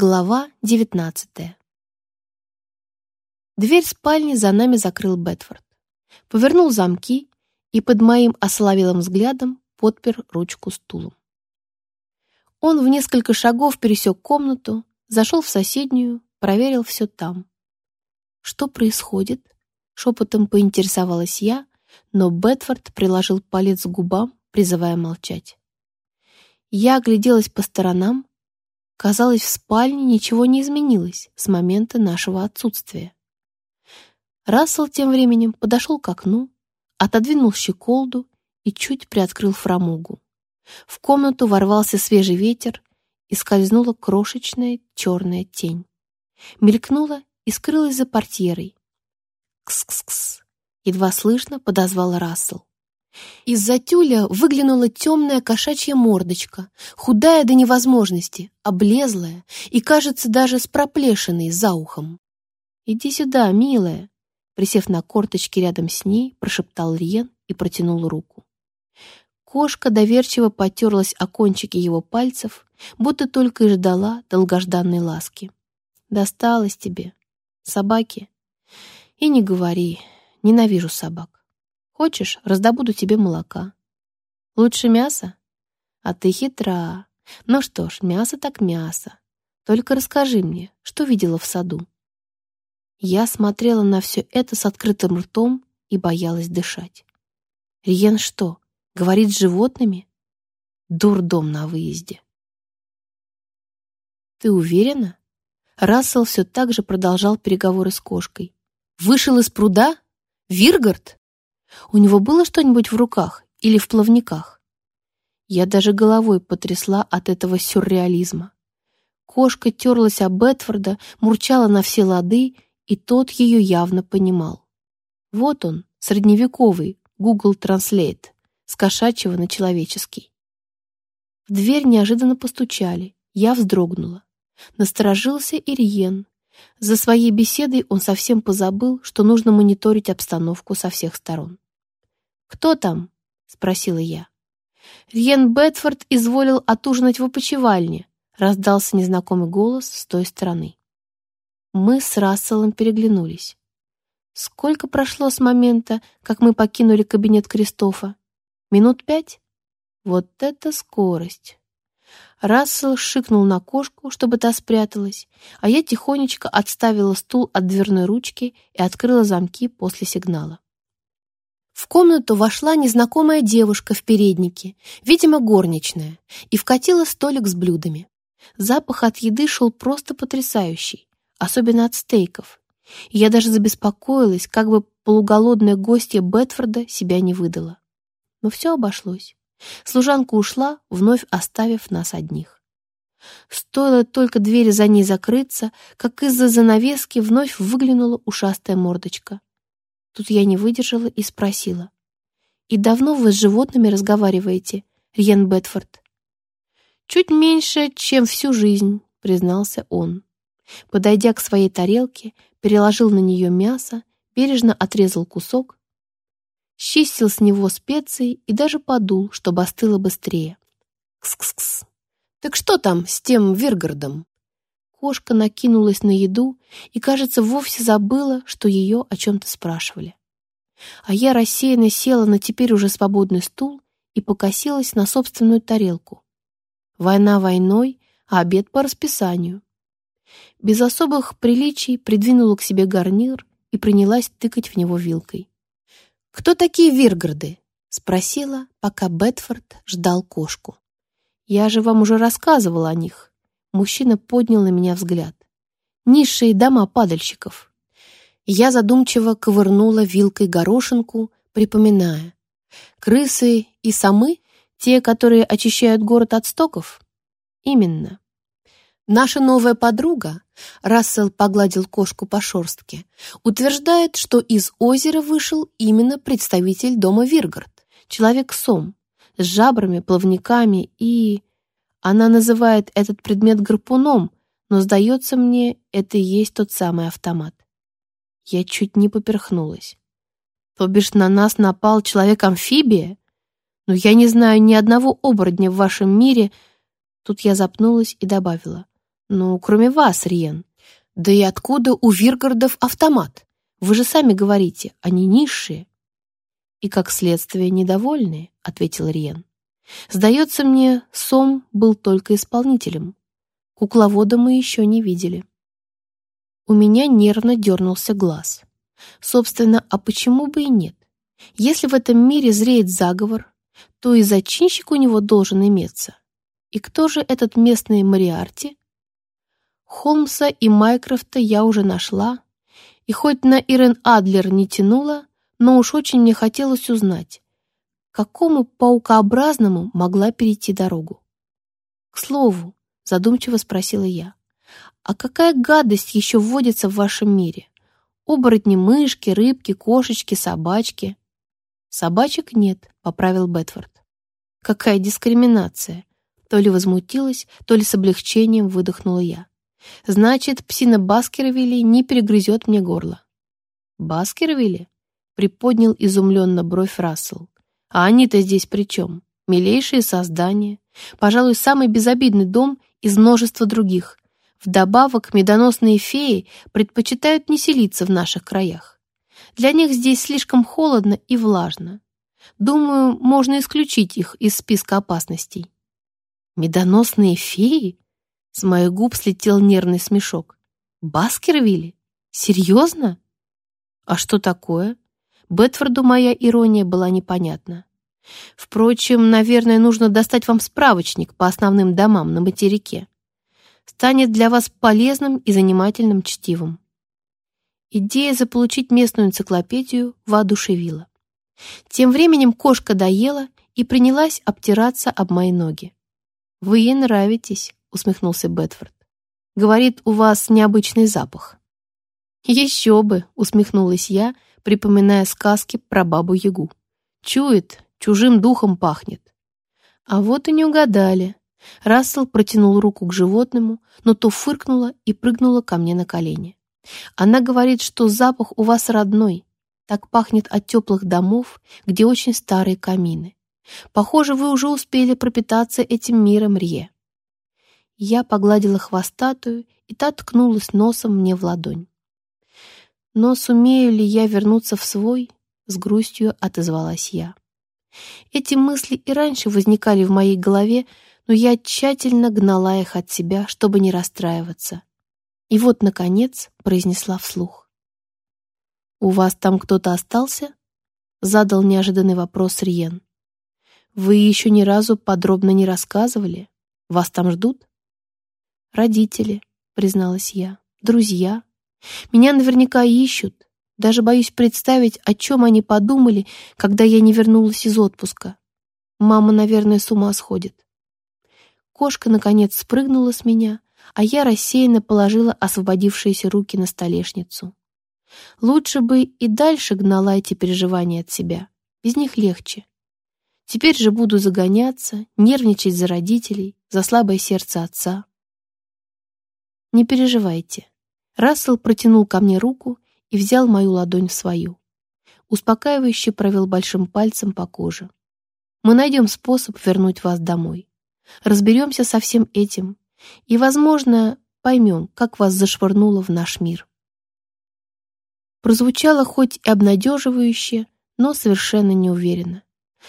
Глава девятнадцатая. Дверь спальни за нами закрыл Бетфорд. Повернул замки и под моим ословелым взглядом подпер ручку стулом. Он в несколько шагов пересек комнату, зашел в соседнюю, проверил все там. «Что происходит?» — шепотом поинтересовалась я, но Бетфорд приложил палец к губам, призывая молчать. Я огляделась по сторонам, Казалось, в спальне ничего не изменилось с момента нашего отсутствия. Рассел тем временем подошел к окну, отодвинул щеколду и чуть приоткрыл фрамугу. В комнату ворвался свежий ветер и скользнула крошечная черная тень. Мелькнула и скрылась за портьерой. «Кс-кс-кс!» — едва слышно подозвал Рассел. Из-за тюля выглянула темная кошачья мордочка, худая до невозможности, облезлая и, кажется, даже с проплешиной за ухом. «Иди сюда, милая!» Присев на корточки рядом с ней, прошептал Риен и протянул руку. Кошка доверчиво потерлась о кончики его пальцев, будто только и ждала долгожданной ласки. «Досталось тебе, собаки?» «И не говори, ненавижу собак. Хочешь, раздобуду тебе молока. Лучше мясо? А ты хитра. Ну что ж, мясо так мясо. Только расскажи мне, что видела в саду?» Я смотрела на все это с открытым ртом и боялась дышать. Риен что, говорит с животными? Дурдом на выезде. «Ты уверена?» Рассел все так же продолжал переговоры с кошкой. «Вышел из пруда? Виргард?» У него было что-нибудь в руках или в плавниках? Я даже головой потрясла от этого сюрреализма. Кошка терлась об Бетфорда, мурчала на все лады, и тот ее явно понимал. Вот он, средневековый, Google Translate, с кошачьего на человеческий. В дверь неожиданно постучали. Я вздрогнула. Насторожился Ириен. За своей беседой он совсем позабыл, что нужно мониторить обстановку со всех сторон. «Кто там?» — спросила я. «Рьен Бетфорд изволил отужинать в опочивальне», — раздался незнакомый голос с той стороны. Мы с Расселом переглянулись. Сколько прошло с момента, как мы покинули кабинет Кристофа? Минут пять? Вот это скорость! Рассел шикнул на кошку, чтобы та спряталась, а я тихонечко отставила стул от дверной ручки и открыла замки после сигнала. В комнату вошла незнакомая девушка в переднике, видимо, горничная, и вкатила столик с блюдами. Запах от еды шел просто потрясающий, особенно от стейков. Я даже забеспокоилась, как бы полуголодная гостья Бетфорда себя не выдала. Но все обошлось. Служанка ушла, вновь оставив нас одних. Стоило только двери за ней закрыться, как из-за занавески вновь выглянула ушастая мордочка. Тут я не выдержала и спросила. «И давно вы с животными разговариваете, Риен Бетфорд?» «Чуть меньше, чем всю жизнь», — признался он. Подойдя к своей тарелке, переложил на нее мясо, бережно отрезал кусок, счистил с него специи и даже подул, чтобы остыло быстрее. «Кс-кс-кс! Так что там с тем Виргардом?» Кошка накинулась на еду и, кажется, вовсе забыла, что ее о чем-то спрашивали. А я рассеянно села на теперь уже свободный стул и покосилась на собственную тарелку. Война войной, а обед по расписанию. Без особых приличий придвинула к себе гарнир и принялась тыкать в него вилкой. «Кто такие Виргарды?» — спросила, пока Бетфорд ждал кошку. «Я же вам уже рассказывала о них. Мужчина поднял на меня взгляд. Низшие дома падальщиков. Я задумчиво ковырнула вилкой горошинку, припоминая. Крысы и самы, те, которые очищают город от стоков? Именно. Наша новая подруга, Рассел погладил кошку по шорстке, утверждает, что из озера вышел именно представитель дома Виргард, человек-сом, с жабрами, плавниками и... Она называет этот предмет гарпуном, но, сдается мне, это и есть тот самый автомат. Я чуть не поперхнулась. То бишь на нас напал человек-амфибия? Но я не знаю ни одного оборотня в вашем мире. Тут я запнулась и добавила. Ну, кроме вас, Риен. Да и откуда у Виргардов автомат? Вы же сами говорите, они низшие. И как следствие недовольные, ответил Риен. Сдается мне, Сом был только исполнителем. Кукловода мы еще не видели. У меня нервно дернулся глаз. Собственно, а почему бы и нет? Если в этом мире зреет заговор, то и зачинщик у него должен иметься. И кто же этот местный Мариарти? Холмса и Майкрофта я уже нашла, и хоть на Ирен Адлер не тянула, но уж очень мне хотелось узнать, какому паукообразному могла перейти дорогу. К слову, задумчиво спросила я, а какая гадость еще вводится в вашем мире? Оборотни, мышки, рыбки, кошечки, собачки. Собачек нет, поправил Бетфорд. Какая дискриминация! То ли возмутилась, то ли с облегчением выдохнула я. Значит, псина Баскервилли не перегрызет мне горло. Баскервилли? Приподнял изумленно бровь Рассел. А они-то здесь при чем? Милейшие создания. Пожалуй, самый безобидный дом из множества других. Вдобавок, медоносные феи предпочитают не селиться в наших краях. Для них здесь слишком холодно и влажно. Думаю, можно исключить их из списка опасностей. Медоносные феи? С моих губ слетел нервный смешок. Баскервилли? Серьезно? А что такое? Бетфорду моя ирония была непонятна. Впрочем, наверное, нужно достать вам справочник по основным домам на материке. Станет для вас полезным и занимательным чтивом. Идея заполучить местную энциклопедию воодушевила. Тем временем кошка доела и принялась обтираться об мои ноги. «Вы ей нравитесь», — усмехнулся Бетфорд. «Говорит, у вас необычный запах». «Еще бы», — усмехнулась я, припоминая сказки про бабу-ягу. «Чует, чужим духом пахнет». А вот и не угадали. Рассел протянул руку к животному, но то фыркнула и прыгнула ко мне на колени. Она говорит, что запах у вас родной. Так пахнет от теплых домов, где очень старые камины. Похоже, вы уже успели пропитаться этим миром, Рье. Я погладила хвостатую, и та ткнулась носом мне в ладонь. Но сумею ли я вернуться в свой, с грустью отозвалась я. Эти мысли и раньше возникали в моей голове, но я тщательно гнала их от себя, чтобы не расстраиваться. И вот, наконец, произнесла вслух. «У вас там кто-то остался?» — задал неожиданный вопрос Риен. Вы еще ни разу подробно не рассказывали? Вас там ждут? Родители, призналась я. Друзья. Меня наверняка ищут. Даже боюсь представить, о чем они подумали, когда я не вернулась из отпуска. Мама, наверное, с ума сходит. Кошка, наконец, спрыгнула с меня, а я рассеянно положила освободившиеся руки на столешницу. Лучше бы и дальше гнала эти переживания от себя. Без них легче. Теперь же буду загоняться, нервничать за родителей, за слабое сердце отца. Не переживайте. Рассел протянул ко мне руку и взял мою ладонь в свою. Успокаивающе провел большим пальцем по коже. Мы найдем способ вернуть вас домой. Разберемся со всем этим и, возможно, поймем, как вас зашвырнуло в наш мир. Прозвучало хоть и обнадеживающе, но совершенно неуверенно.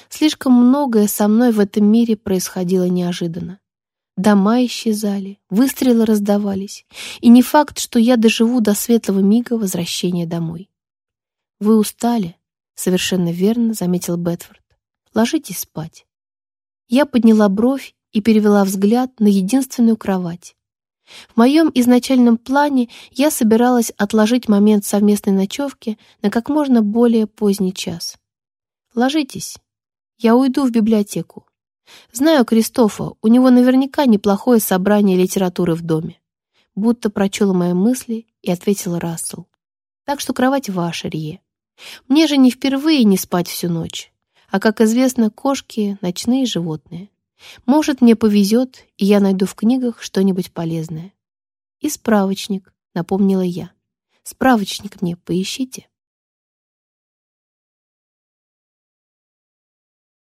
Слишком многое со мной в этом мире происходило неожиданно. Дома исчезали, выстрелы раздавались, и не факт, что я доживу до светлого мига возвращения домой. «Вы устали», — совершенно верно заметил Бетфорд. «Ложитесь спать». Я подняла бровь и перевела взгляд на единственную кровать. В моем изначальном плане я собиралась отложить момент совместной ночевки на как можно более поздний час. «Ложитесь», я уйду в библиотеку. Знаю Кристофа, у него наверняка неплохое собрание литературы в доме. Будто прочела мои мысли и ответил Рассел. Так что кровать ваша, Рие. Мне же не впервые не спать всю ночь. А, как известно, кошки — ночные животные. Может, мне повезет, и я найду в книгах что-нибудь полезное. И справочник, напомнила я. Справочник мне поищите.